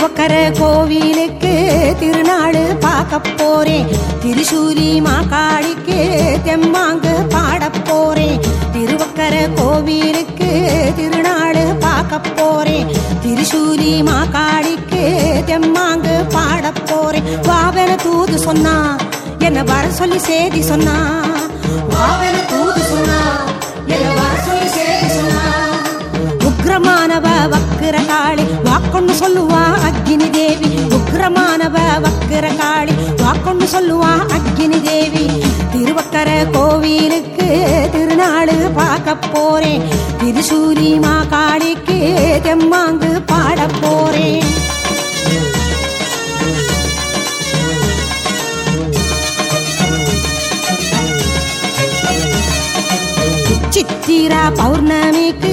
திருவக்கர கோவிலுக்கு திருநாள் பார்க்க போறேன். திருசூலி மாக்காளிக்கு தெம்மாங்கு பாட போறேன். திருவக்கர கோவிலுக்கு திருநாள் பார்க்க போறேன். திருசூலி மாக்காளிக்கு தெம்மாங்கு பாட போறேன். வாவன தூது சொன்னா என்ன வர சொல்லி சேதி சொன்னா. வாவன தூது சொன்னா என்ன வர சொல்லி சேதி சொன்னா. உக்ரமானவ வக்கிர காளி வாக்கொண்டு சொல்லுவா அக்னி தேவி உக்ரமானவ வக்கிர காளி வாக்கொண்டு சொல்லுவா அக்னி தேவி திருவக்கர கோவிலுக்கு திருநாள் பார்க்க போறேன். திருசூரி மா காளிக்கு தெம்மாங்கு பாட போறேன். சித்திரா பௌர்ணமிக்கு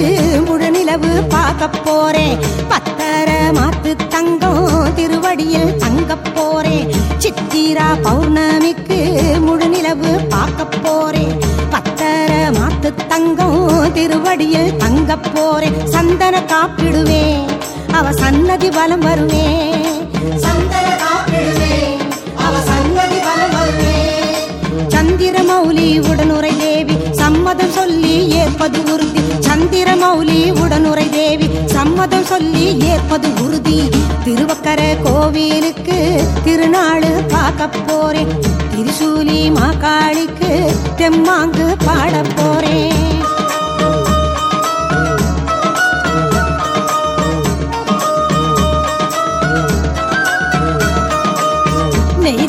பார்க்க போறேன் பத்தர மாத்து தங்கம் திருவடியில் தங்க போறேன் சித்திரா பௌர்ணமிக்கு முழுநிலவு பார்க்க போறேன் பத்தர மாத்து தங்கம் திருவடியில் தங்க போறேன் சந்தன காப்பிடுவேன் அவ சன்னதி பலம் வருவேன் சந்தன காப்பிடுவேன் அவ சன்னதி வலம் வருவேன் சந்திரமௌலி உடனுரை தேவி சம்மதம் சொல்லி ஏற்பது உறுதி. சந்திர மௌலி சம்மதம் சொல்லி ஏற்பது உறுதி. திருவக்கரை கோவிலுக்கு திருநாள் பார்க்க போறேன். திரிசூலி மாக்காளிக்கு தெம்மாங்கு பாட போறேன்.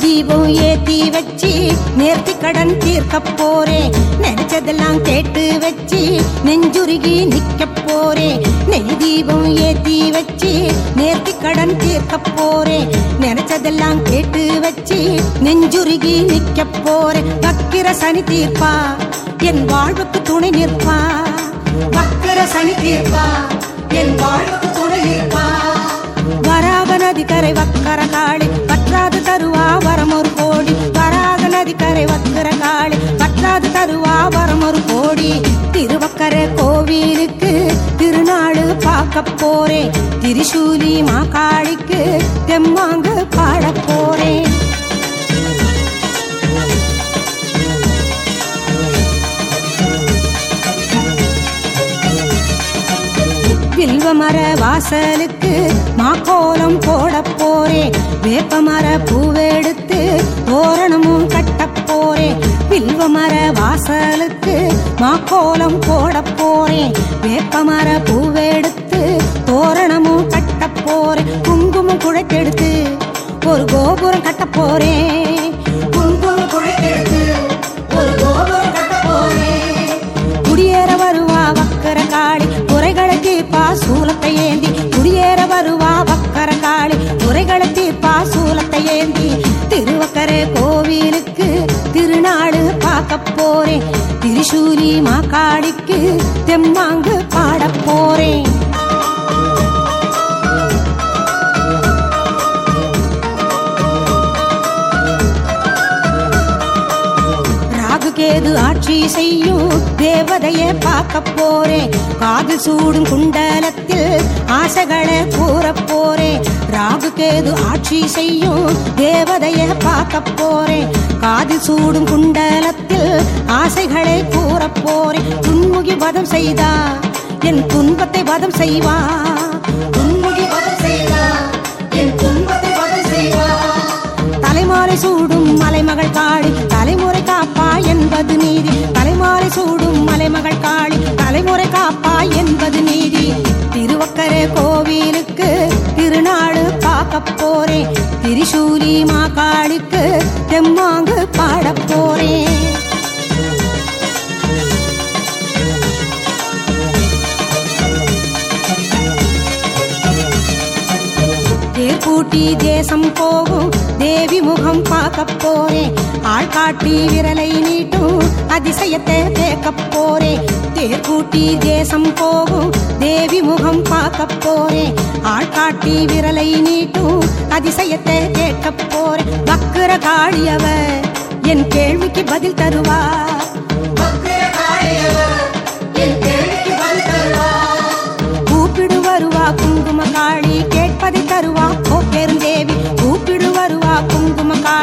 தீபம் ஏத்தி வச்சு நேர்த்தி கடன் தீர்க்க போறேன். நினைச்சதெல்லாம் கேட்டு வச்சு நெஞ்சுருகி நிக்க போறேன். நெய் ஏத்தி வச்சு நேர்த்தி கடன் தீர்க்க போறேன். நினைச்சதெல்லாம் கேட்டு வச்சு நெஞ்சுருகி நிக்க போறேன். வக்கிர சனி தீர்ப்பா? என் வாழ்வுக்கு துணை நிற்பா? வக்கிர சனி தீர்ப்பா? என் வாழ்வுக்கு துணை நிற்பா? வராவ நதி கரை வக்கர காளி பற்றாது தருவா வரமொரு கோடி. தெம்மாங்கு பாட போறேன். வில்வமர வாசலுக்கு மாக்கோலம் போட போறேன். வேப்பமர பூவெடுத்து தோரணமும் கட்ட போறேன். வில்வமர வாசலுக்கு மாக்கோலம் போட போறேன். வேப்பமர பூவெடுத்து தோரணமும் கட்ட போறேன். குங்குமம் குழைத்தெடுத்து ஒரு கோபுரம் கட்ட போறேன். குங்குமம் குழைத்தெடுத்து ஒரு கோபுரம் கட்ட போறேன். குடியேற வருவா வக்கர காளி குறைகளை தீர்ப்பா சூலத்தை ஏந்தி. குடியேற வருவா வக்கர காளி குறைகளை தீர்ப்பா சூலத்தை ஏந்தி. திருவக்கர கோவிலுக்கு திருநாடு பார்க்க போறேன். திரிசூலி மாக்காளிக்கு தெம்மாங்கு கேது ஆட்சி செய்யும் தேவதைய பார்க்க போறேன். காது சூடும் குண்டலத்தில் ஆசைகளை கூற போறேன். ராகு கேது ஆட்சி செய்யும் தேவதைய பார்க்க போறேன். காது சூடும் குண்டலத்தில் ஆசைகளை கூற போறேன். துன்முகி வதம் செய்தா? என் துன்பத்தை வதம் செய்வா? துன்முகி வதம் செய்தா? என் துன்பத்தை வதம் செய்வா? தலைமாலை சூடும் மலைமகள் காளி தலைமாலை சூடும் மலைமகள் காளி தலைமுறை காப்பா என்பது நீதி. திருவக்கர கோவிலுக்கு திருநாடு பார்க்க போறேன். திரிசூலி மா காளிக்கு தெம்மாங்கு பாட போறேன். பூட்டி தேசம் போகும். தேவி முகம் பார்க்க போறேன் ஆள் காட்டி விரலை நீட்டும். அதிசயத்தை கேட்க போறேன் தேர் பூட்டி தேசம் போகும். தேவி முகம் பார்க்க போறேன் ஆள் காட்டி விரலை நீட்டும். அதிசயத்தை கேட்க போறேன் வக்கர காளியவர் என் கேள்விக்கு பதில் தருவார்.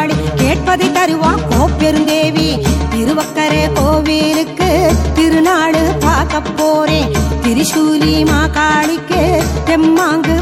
திருவாடி கேட்பதை தருவான் ஓ பெருந்தேவி திருவக்கரே கோவிலுக்கு திருநாடு பார்க்க போறேன். திரிசூலி மா காளிக்கு தெம்மாங்கு